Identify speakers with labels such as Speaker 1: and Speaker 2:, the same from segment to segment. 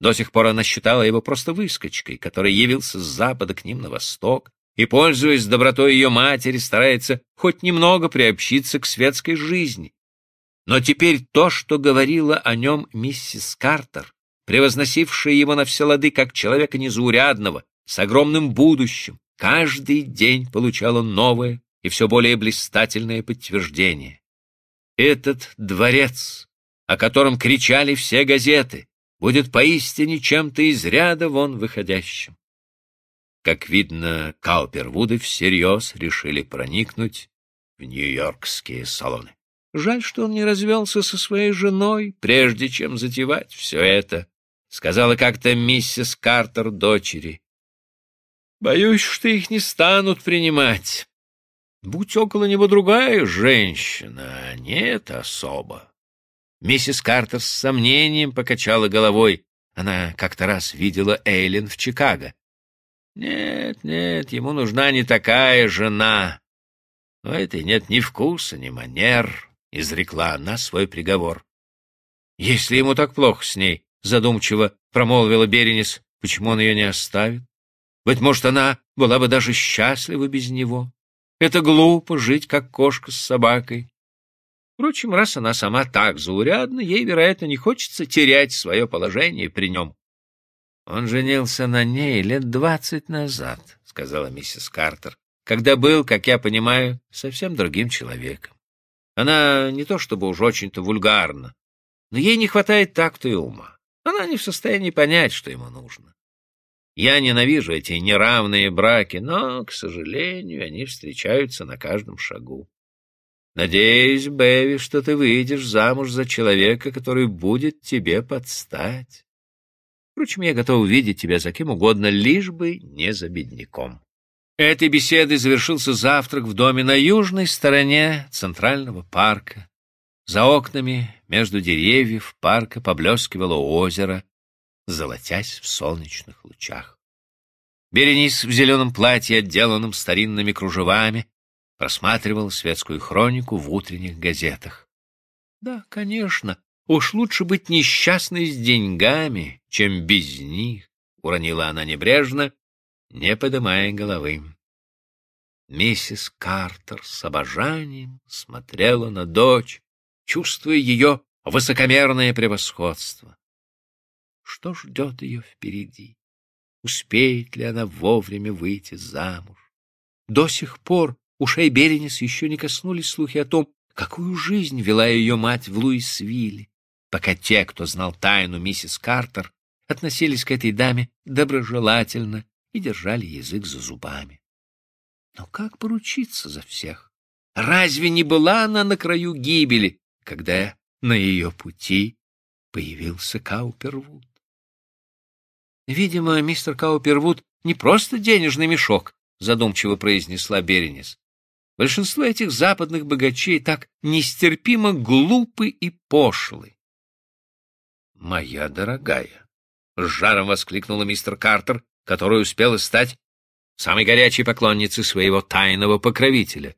Speaker 1: До сих пор она считала его просто выскочкой, который явился с запада к ним на восток и, пользуясь добротой ее матери, старается хоть немного приобщиться к светской жизни. Но теперь то, что говорила о нем миссис Картер, превозносившая его на все лады как человека незаурядного, с огромным будущим, каждый день получала новое и все более блистательное подтверждение. Этот дворец, о котором кричали все газеты, будет поистине чем-то из ряда вон выходящим. Как видно, Каупервуды всерьез решили проникнуть в нью-йоркские салоны. Жаль, что он не развелся со своей женой, прежде чем затевать все это, — сказала как-то миссис Картер дочери. Боюсь, что их не станут принимать. Будь около него другая женщина, а не эта особа. Миссис Картер с сомнением покачала головой. Она как-то раз видела Эйлин в Чикаго. Нет, нет, ему нужна не такая жена. У этой нет ни вкуса, ни манер, — изрекла она свой приговор. Если ему так плохо с ней, — задумчиво промолвила Беренис, — почему он ее не оставит? Быть может, она была бы даже счастлива без него. Это глупо жить, как кошка с собакой. Впрочем, раз она сама так заурядна, ей, вероятно, не хочется терять свое положение при нем. Он женился на ней лет двадцать назад, — сказала миссис Картер, когда был, как я понимаю, совсем другим человеком. Она не то чтобы уж очень-то вульгарна, но ей не хватает такта и ума. Она не в состоянии понять, что ему нужно. Я ненавижу эти неравные браки, но, к сожалению, они встречаются на каждом шагу. Надеюсь, Бэви, что ты выйдешь замуж за человека, который будет тебе подстать. Впрочем, я готов видеть тебя за кем угодно, лишь бы не за бедняком. Этой беседой завершился завтрак в доме на южной стороне Центрального парка. За окнами, между деревьев парка, поблескивало озеро, золотясь в солнечных лучах. Беренис в зеленом платье, отделанном старинными кружевами, просматривал светскую хронику в утренних газетах. Да, конечно, уж лучше быть несчастной с деньгами, чем без них, — уронила она небрежно, не подымая головы. Миссис Картер с обожанием смотрела на дочь, чувствуя ее высокомерное превосходство. Что ждет ее впереди? Успеет ли она вовремя выйти замуж? До сих пор ушей Беренис еще не коснулись слухи о том, какую жизнь вела ее мать в Луисвилле, пока те, кто знал тайну миссис Картер, относились к этой даме доброжелательно и держали язык за зубами. Но как поручиться за всех? Разве не была она на краю гибели, когда на ее пути появился Каупервуд? Видимо, мистер Каупервуд не просто денежный мешок, задумчиво произнесла Беренис. Большинство этих западных богачей так нестерпимо глупы и пошлы. Моя дорогая, с жаром воскликнула мистер Картер, который успела стать самой горячей поклонницей своего тайного покровителя.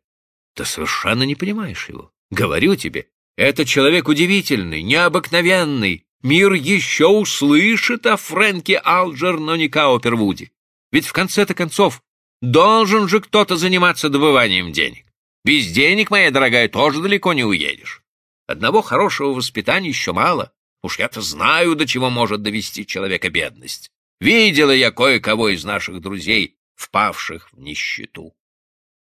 Speaker 1: Ты совершенно не понимаешь его. Говорю тебе, это человек удивительный, необыкновенный, Мир еще услышит о Фрэнке Алджер, но не Каупервуде. Ведь в конце-то концов должен же кто-то заниматься добыванием денег. Без денег, моя дорогая, тоже далеко не уедешь. Одного хорошего воспитания еще мало. Уж я-то знаю, до чего может довести человека бедность. Видела я кое-кого из наших друзей, впавших в нищету.